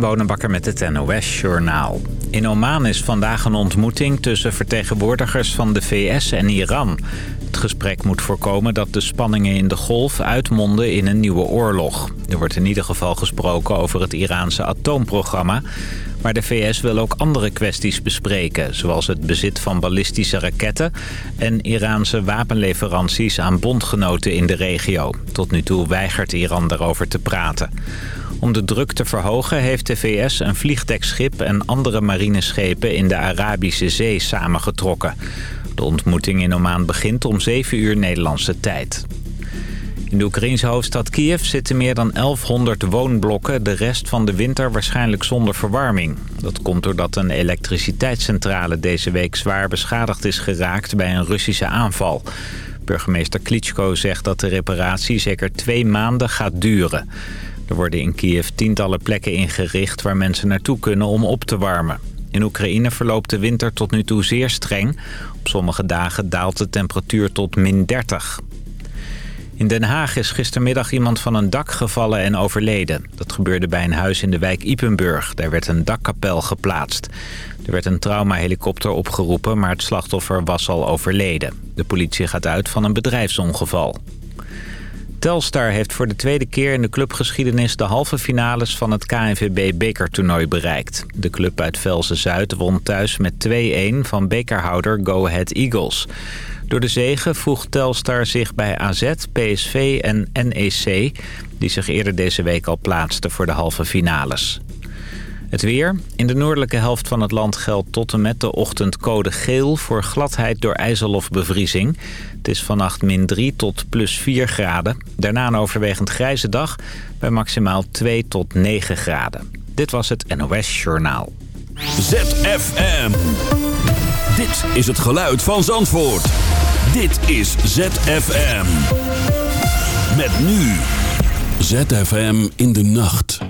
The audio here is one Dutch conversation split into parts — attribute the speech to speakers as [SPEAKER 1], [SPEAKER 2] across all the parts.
[SPEAKER 1] Bonenbakker met het NOS Journaal. In Oman is vandaag een ontmoeting tussen vertegenwoordigers van de VS en Iran. Het gesprek moet voorkomen dat de spanningen in de golf uitmonden in een nieuwe oorlog. Er wordt in ieder geval gesproken over het Iraanse atoomprogramma... maar de VS wil ook andere kwesties bespreken... zoals het bezit van ballistische raketten... en Iraanse wapenleveranties aan bondgenoten in de regio. Tot nu toe weigert Iran daarover te praten. Om de druk te verhogen heeft de VS een vliegdekschip en andere marineschepen in de Arabische Zee samengetrokken. De ontmoeting in Oman begint om 7 uur Nederlandse tijd. In de Oekraïnse hoofdstad Kiev zitten meer dan 1100 woonblokken... de rest van de winter waarschijnlijk zonder verwarming. Dat komt doordat een elektriciteitscentrale deze week zwaar beschadigd is geraakt... bij een Russische aanval. Burgemeester Klitschko zegt dat de reparatie zeker twee maanden gaat duren. Er worden in Kiev tientallen plekken ingericht waar mensen naartoe kunnen om op te warmen. In Oekraïne verloopt de winter tot nu toe zeer streng. Op sommige dagen daalt de temperatuur tot min 30. In Den Haag is gistermiddag iemand van een dak gevallen en overleden. Dat gebeurde bij een huis in de wijk Ipenburg. Daar werd een dakkapel geplaatst. Er werd een traumahelikopter opgeroepen, maar het slachtoffer was al overleden. De politie gaat uit van een bedrijfsongeval. Telstar heeft voor de tweede keer in de clubgeschiedenis de halve finales van het KNVB-bekertoernooi bereikt. De club uit Velzen-Zuid won thuis met 2-1 van bekerhouder Go Ahead Eagles. Door de zegen voegt Telstar zich bij AZ, PSV en NEC... die zich eerder deze week al plaatsten voor de halve finales. Het weer. In de noordelijke helft van het land geldt tot en met de ochtend code geel... voor gladheid door ijzel bevriezing. Het is vannacht min 3 tot plus 4 graden. Daarna een overwegend grijze dag bij maximaal 2 tot 9 graden. Dit was het NOS Journaal.
[SPEAKER 2] ZFM. Dit is het geluid van Zandvoort. Dit is ZFM. Met nu. ZFM in de nacht.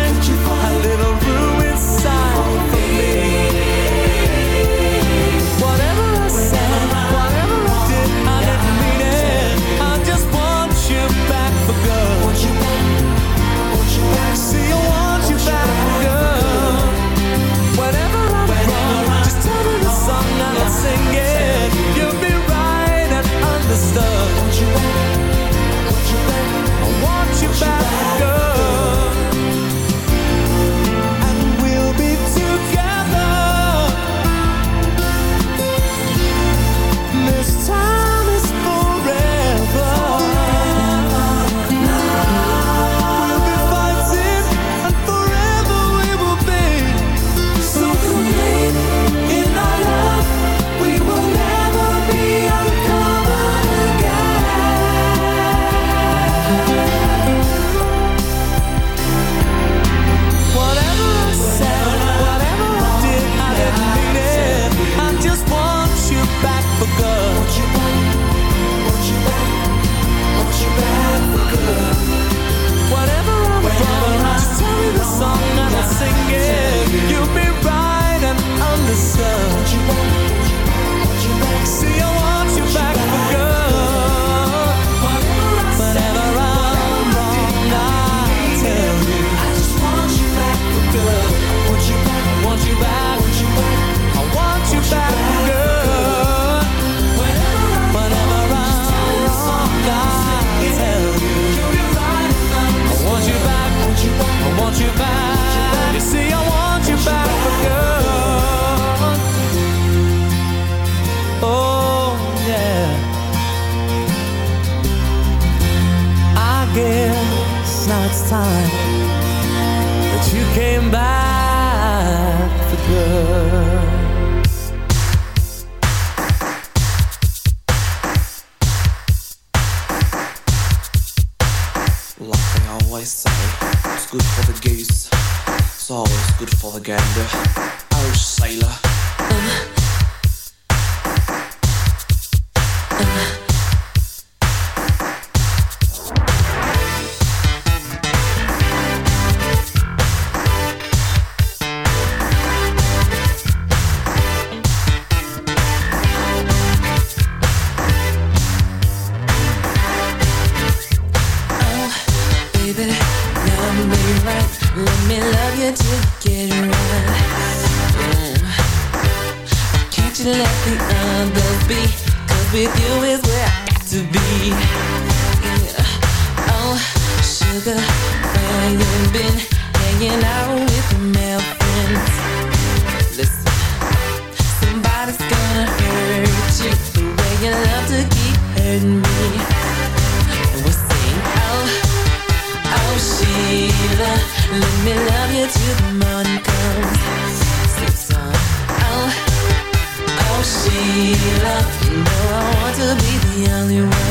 [SPEAKER 3] only way.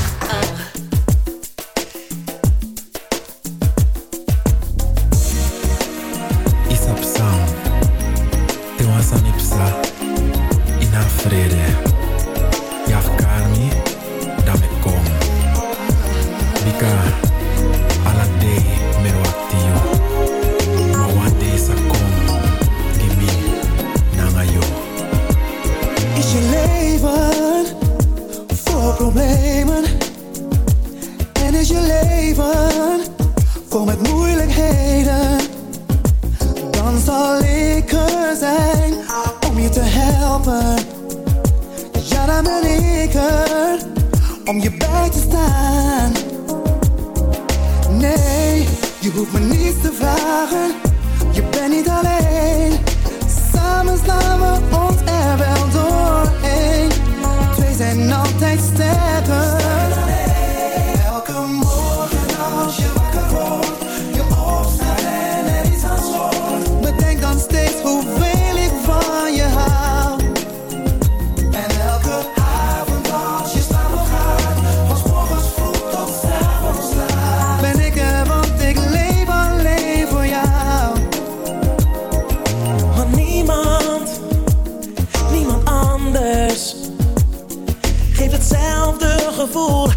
[SPEAKER 3] gevoel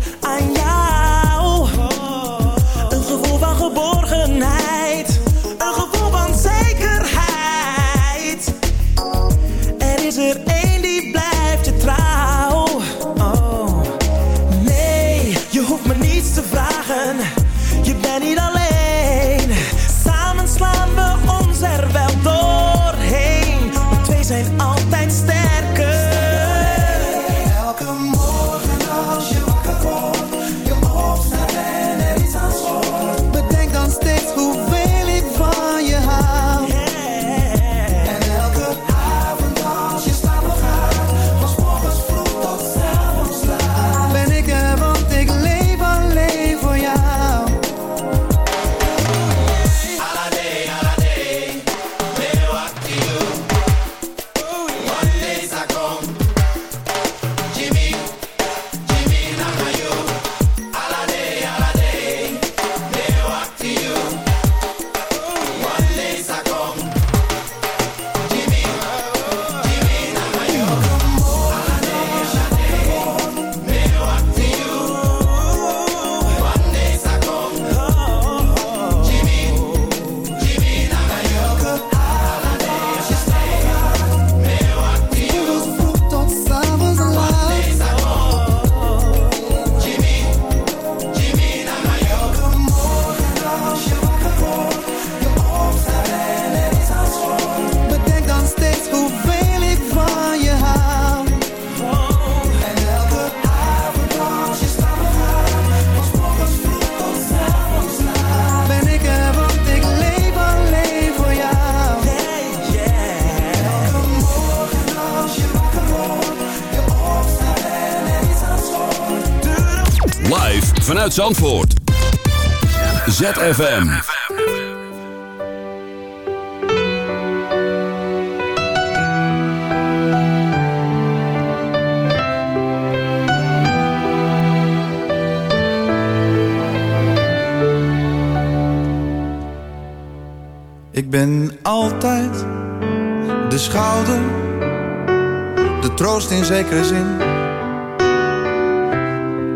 [SPEAKER 2] vanuit Zandvoort. ZFM.
[SPEAKER 4] Ik ben altijd de schouder, de troost in zekere zin.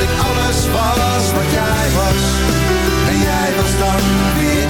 [SPEAKER 4] Dat ik alles was wat jij was. En jij was dan wie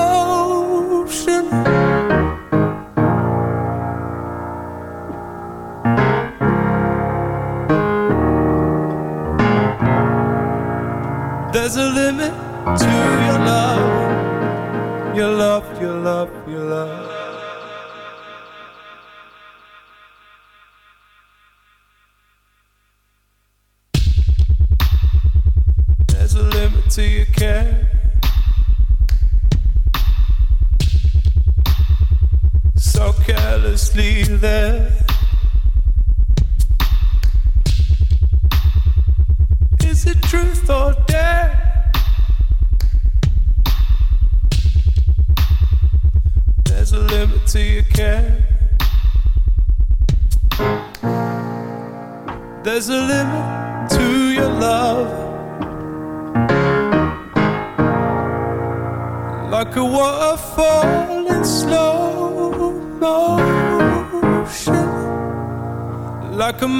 [SPEAKER 5] limit to your love, your love, your love, your love.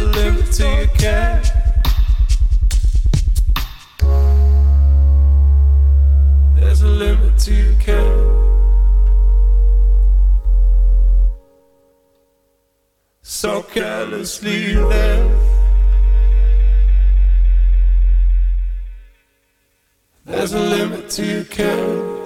[SPEAKER 5] to live it till you care. There's a limit to your care. So carelessly there. There's a limit to your care.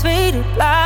[SPEAKER 3] tweede plaats.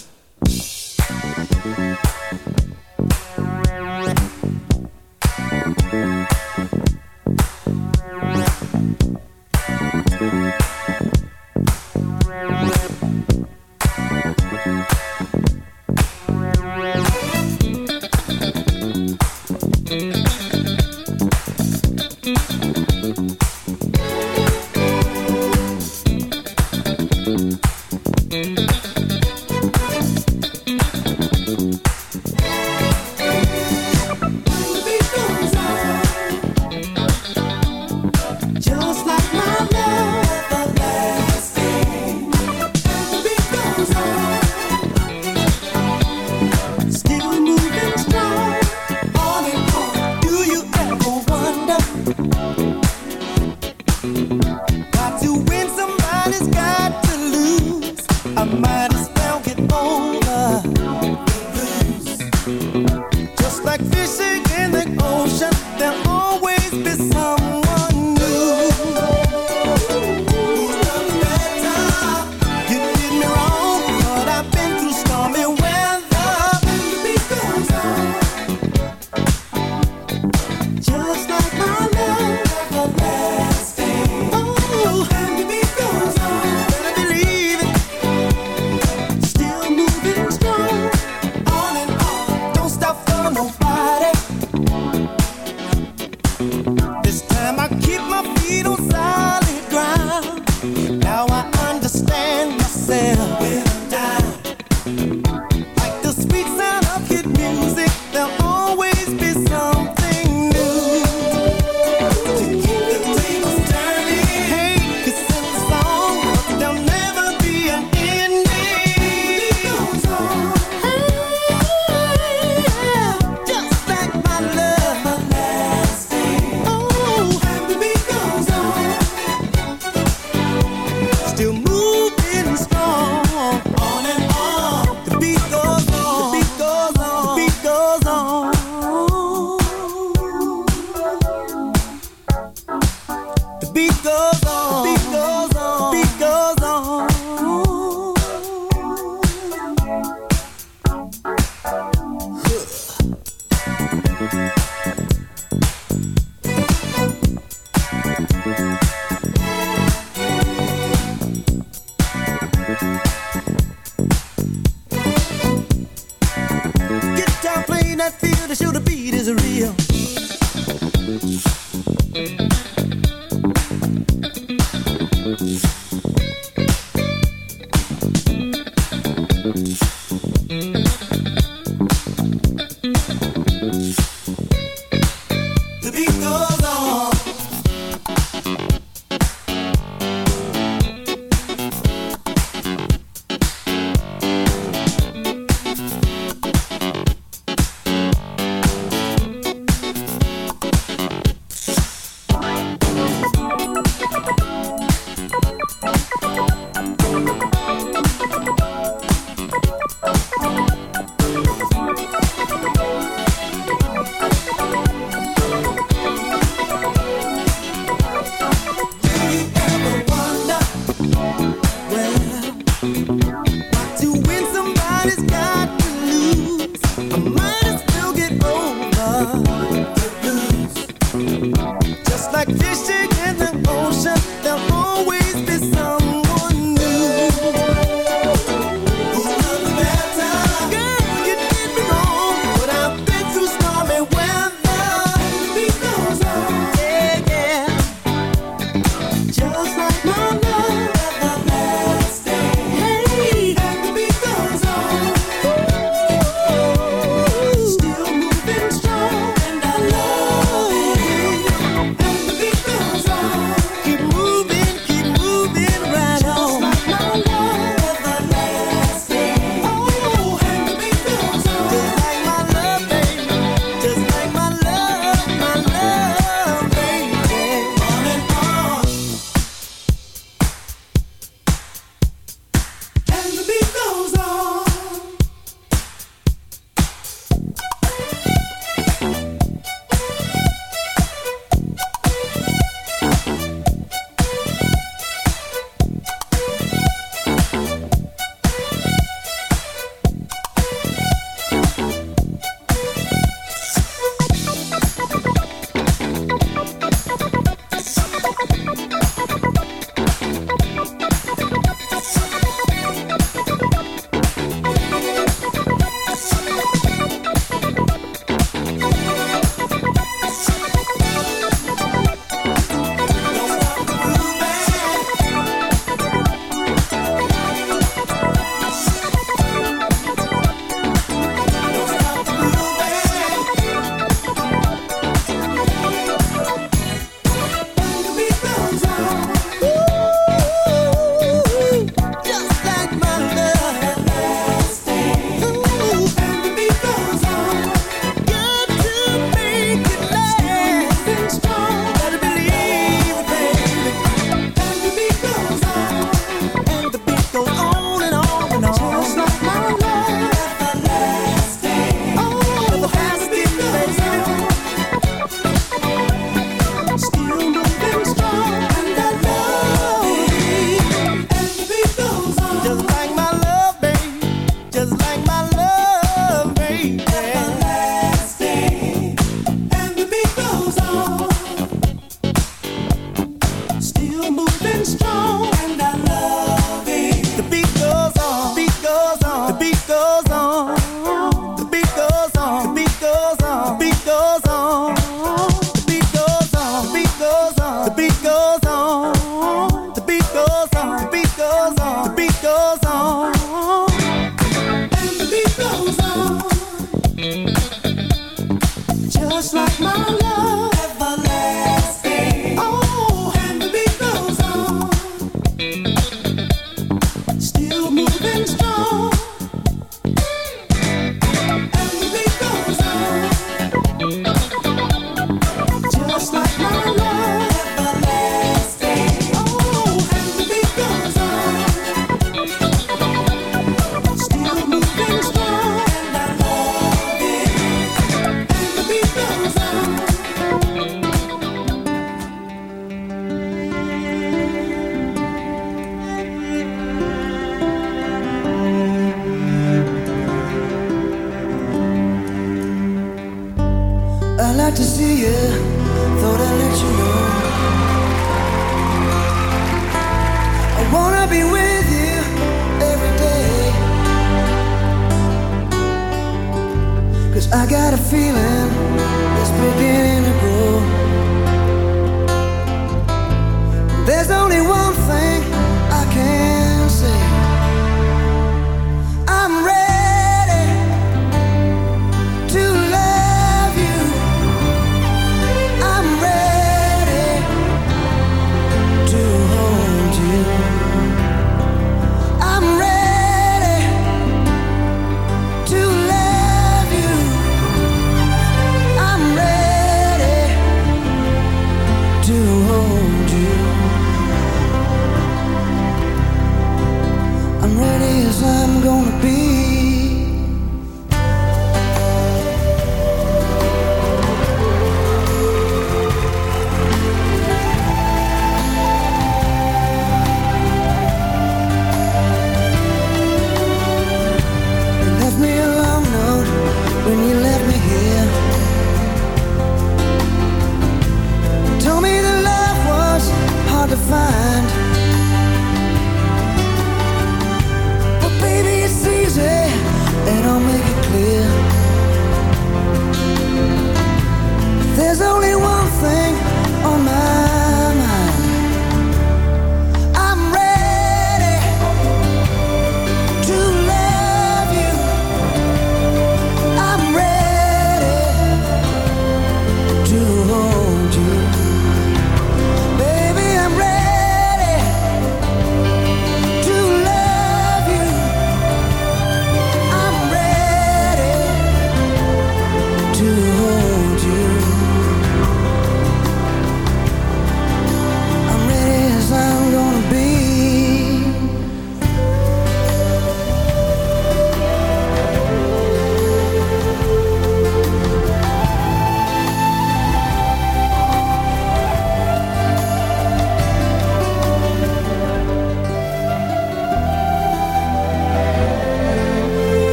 [SPEAKER 6] the
[SPEAKER 7] shoe